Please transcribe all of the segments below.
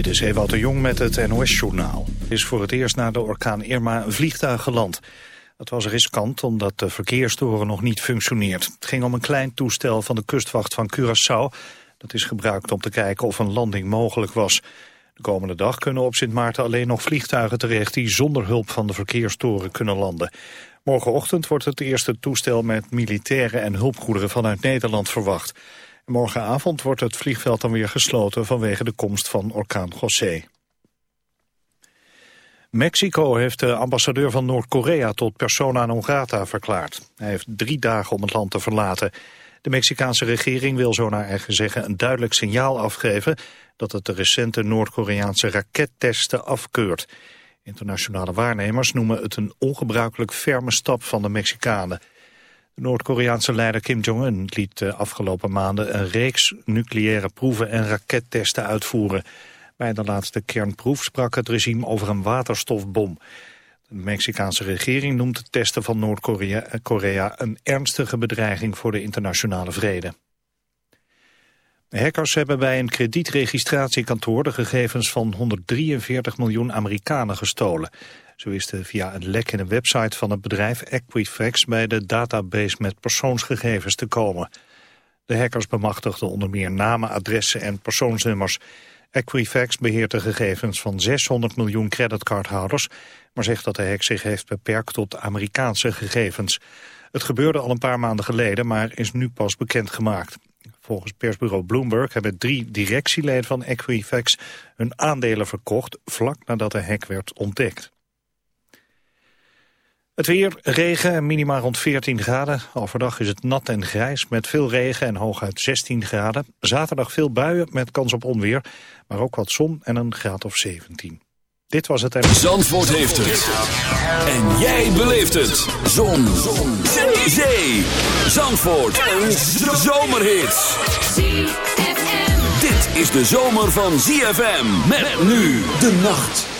Dit is Ewout de Jong met het NOS-journaal. is voor het eerst na de orkaan Irma een vliegtuig geland. Het was riskant omdat de verkeerstoren nog niet functioneert. Het ging om een klein toestel van de kustwacht van Curaçao. Dat is gebruikt om te kijken of een landing mogelijk was. De komende dag kunnen op Sint Maarten alleen nog vliegtuigen terecht... die zonder hulp van de verkeerstoren kunnen landen. Morgenochtend wordt het eerste toestel met militairen en hulpgoederen vanuit Nederland verwacht. Morgenavond wordt het vliegveld dan weer gesloten vanwege de komst van orkaan José. Mexico heeft de ambassadeur van Noord-Korea tot persona non grata verklaard. Hij heeft drie dagen om het land te verlaten. De Mexicaanse regering wil zo naar eigen zeggen een duidelijk signaal afgeven dat het de recente Noord-Koreaanse rakettesten afkeurt. Internationale waarnemers noemen het een ongebruikelijk ferme stap van de Mexicanen. De Noord-Koreaanse leider Kim Jong-un liet de afgelopen maanden een reeks nucleaire proeven en rakettesten uitvoeren. Bij de laatste kernproef sprak het regime over een waterstofbom. De Mexicaanse regering noemt het testen van Noord-Korea een ernstige bedreiging voor de internationale vrede. De hackers hebben bij een kredietregistratiekantoor de gegevens van 143 miljoen Amerikanen gestolen. Zo is er via een lek in een website van het bedrijf Equifax bij de database met persoonsgegevens te komen. De hackers bemachtigden onder meer namen, adressen en persoonsnummers. Equifax beheert de gegevens van 600 miljoen creditcardhouders, maar zegt dat de hack zich heeft beperkt tot Amerikaanse gegevens. Het gebeurde al een paar maanden geleden, maar is nu pas bekendgemaakt. Volgens persbureau Bloomberg hebben drie directieleden van Equifax hun aandelen verkocht vlak nadat de hack werd ontdekt. Het weer, regen en minima rond 14 graden. Overdag is het nat en grijs met veel regen en hooguit 16 graden. Zaterdag veel buien met kans op onweer, maar ook wat zon en een graad of 17. Dit was het... Zandvoort heeft het. En jij beleeft het. Zon. zon. Zee. Zandvoort. Een zomerhit. Dit is de zomer van ZFM. Met nu de nacht.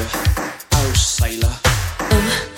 Oh, sailor. Um.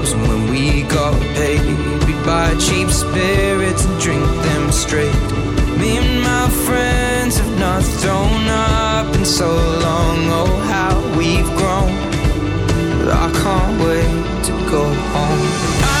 got paid. We'd buy cheap spirits and drink them straight. Me and my friends have not thrown up in so long. Oh, how we've grown. I can't wait to go home. I'm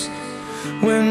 when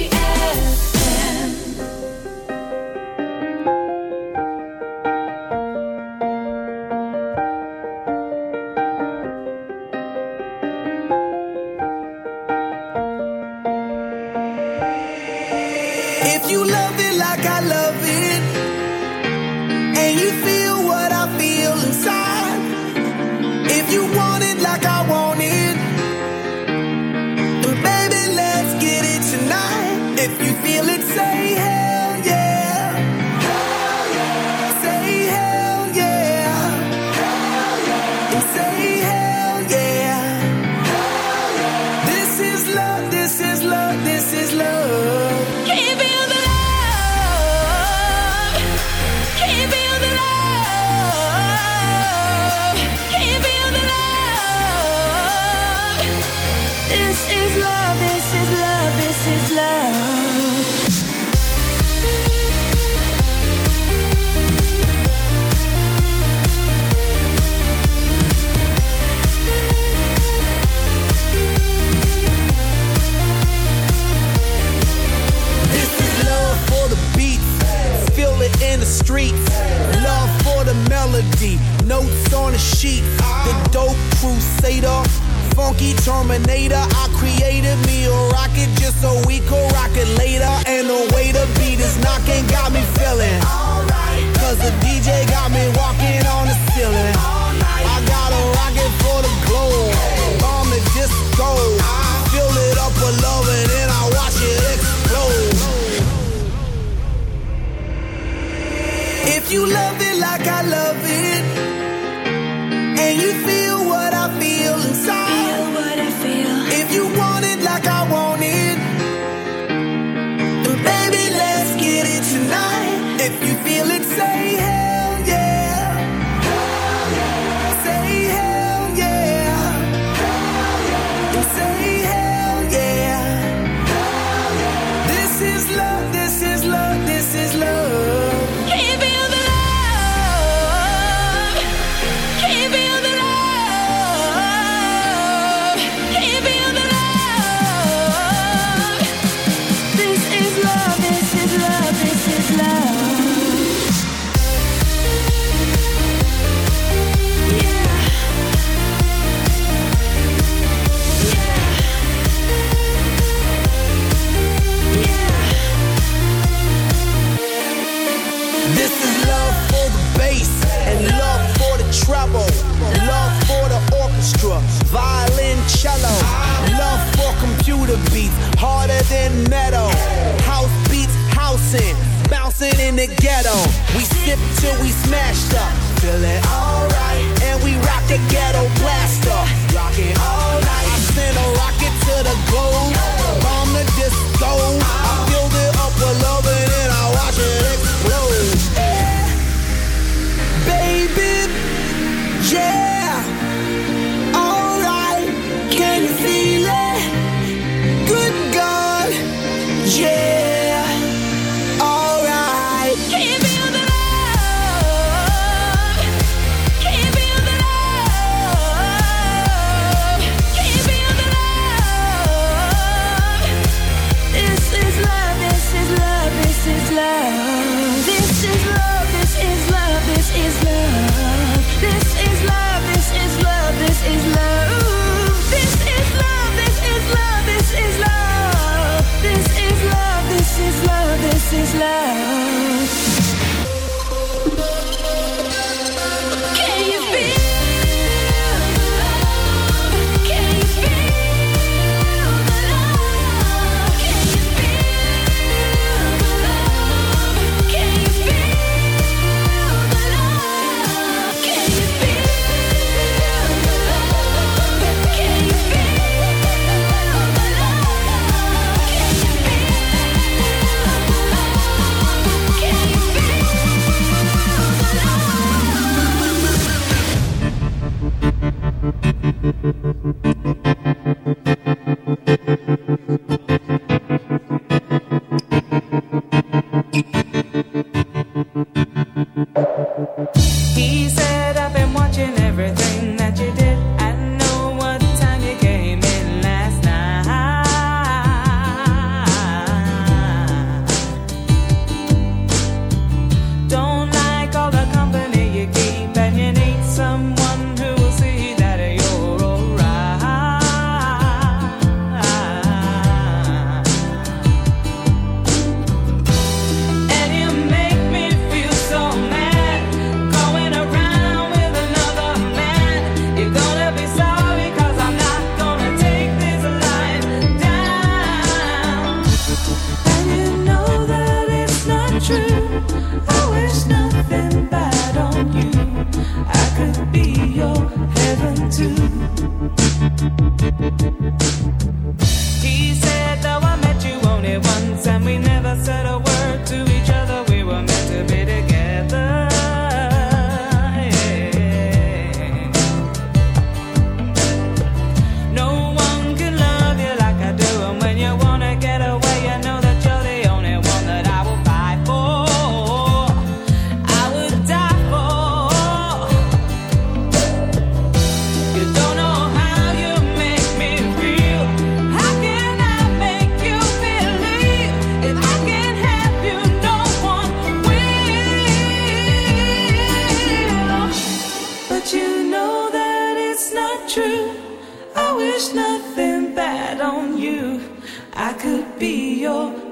the ghetto. We sip till we smashed up. feel it alright. And we rock the ghetto blaster. Rock it all night. I send a rocket to the globe.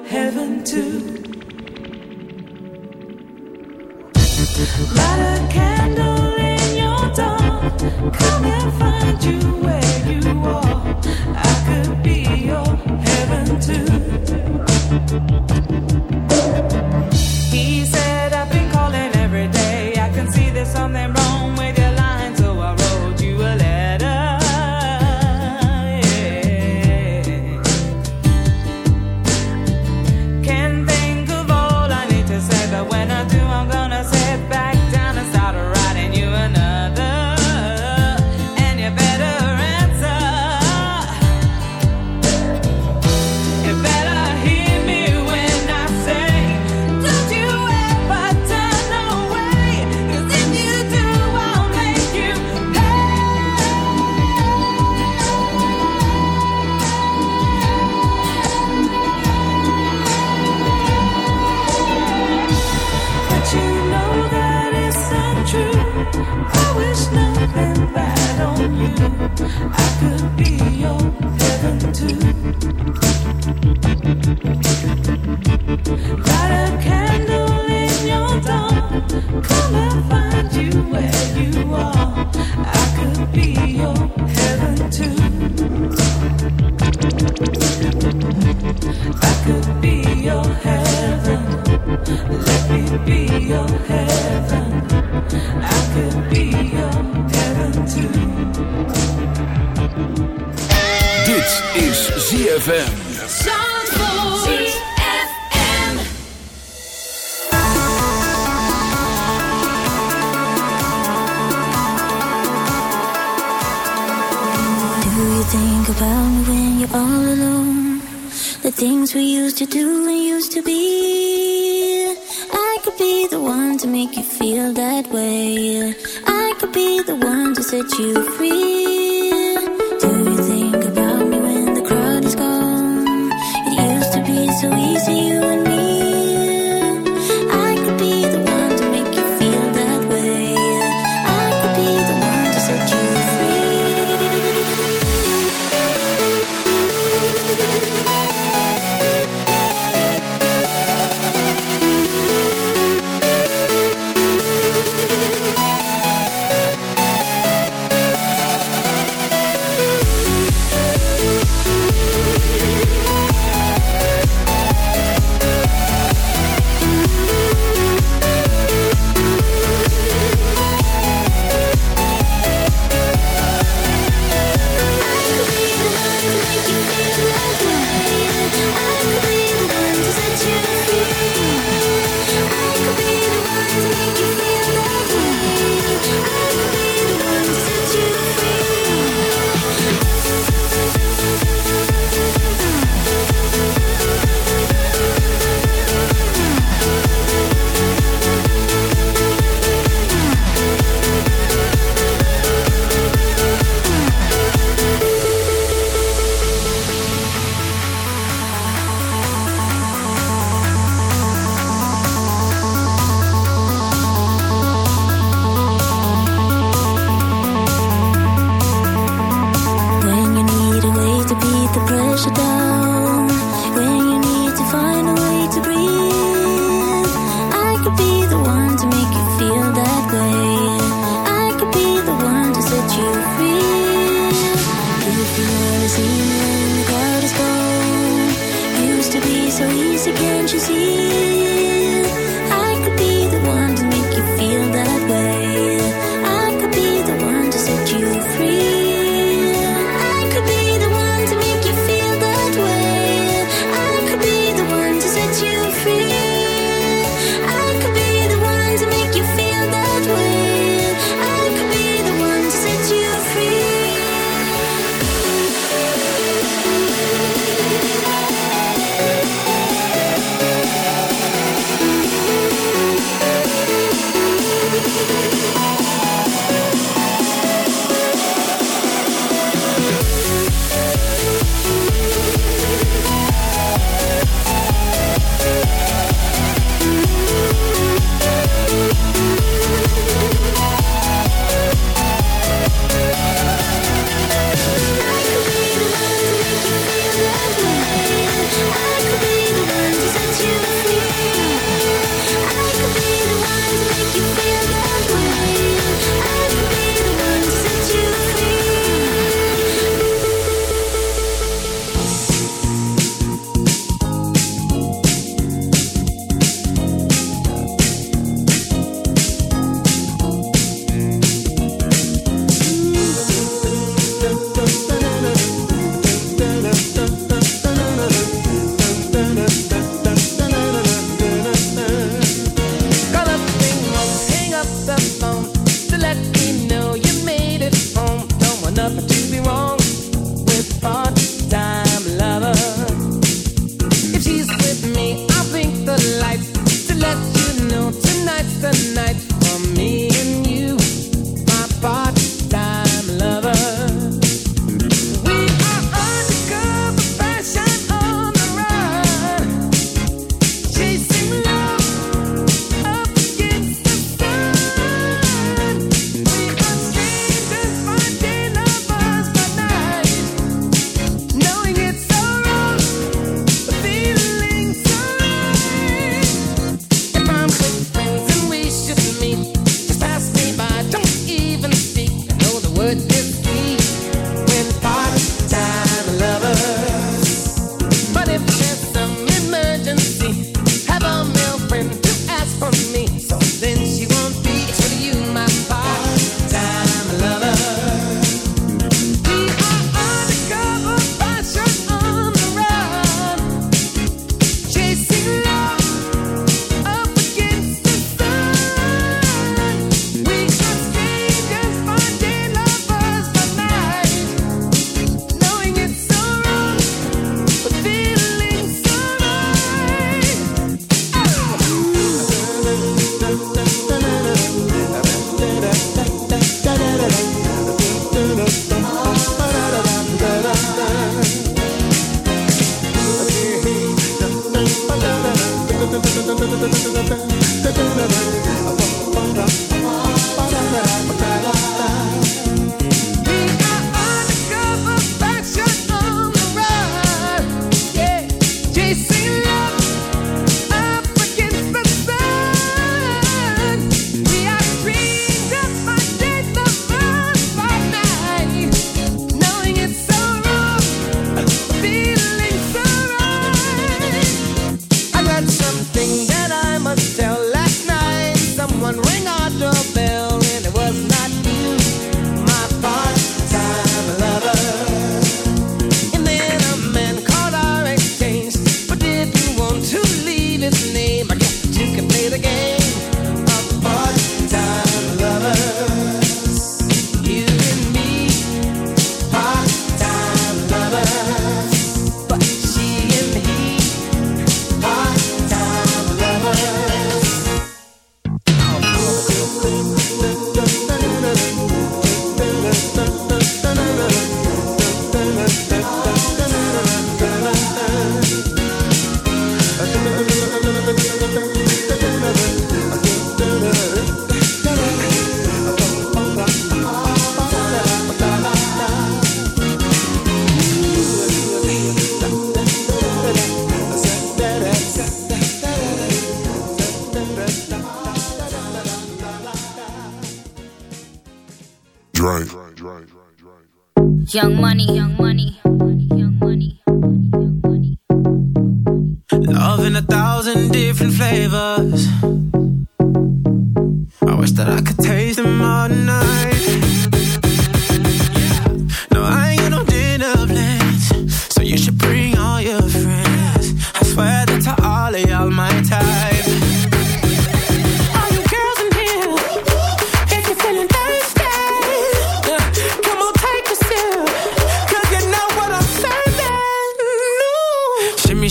heaven too. Light a candle in your dark. Come and find you where you are. think about me when you're all alone. The things we used to do and used to be. I could be the one to make you feel that way. I could be the one to set you free. Do you think about me when the crowd is gone? It used to be so easy. find a way to breathe.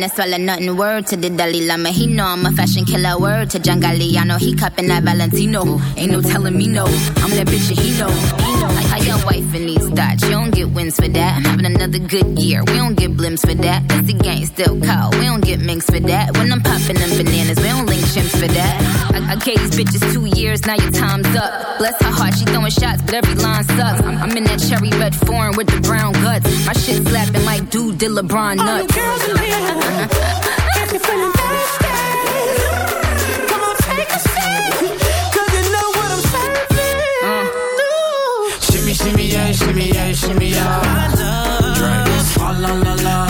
No swallow nothing. Word to the Dalai Lama, he know I'm a fashion killer. Word to John Galliano, he cupping that Valentino. Ain't no telling me no, I'm that bitch and he know. Like how your wife in these thoughts, you don't get wins for that. I'm having another good year, we don't get blimps for that. That's the gang still call, we don't get minks for that. When I'm popping them bananas, we don't link chimps for that. I, I gave these bitches two years, now your time's up. Bless her heart, she throwing shots, but every line sucks. I'm, I'm in that cherry red foreign with the brown guts. My shit slapping like dude did LeBron nuts. All you nuts. girls in here, if you're feeling thirsty, come on, take a sip, 'cause you know what I'm serving. Shimmy, shimmy, yeah, shimmy, yeah, shimmy, yeah. Drink, swalla la la. Drink,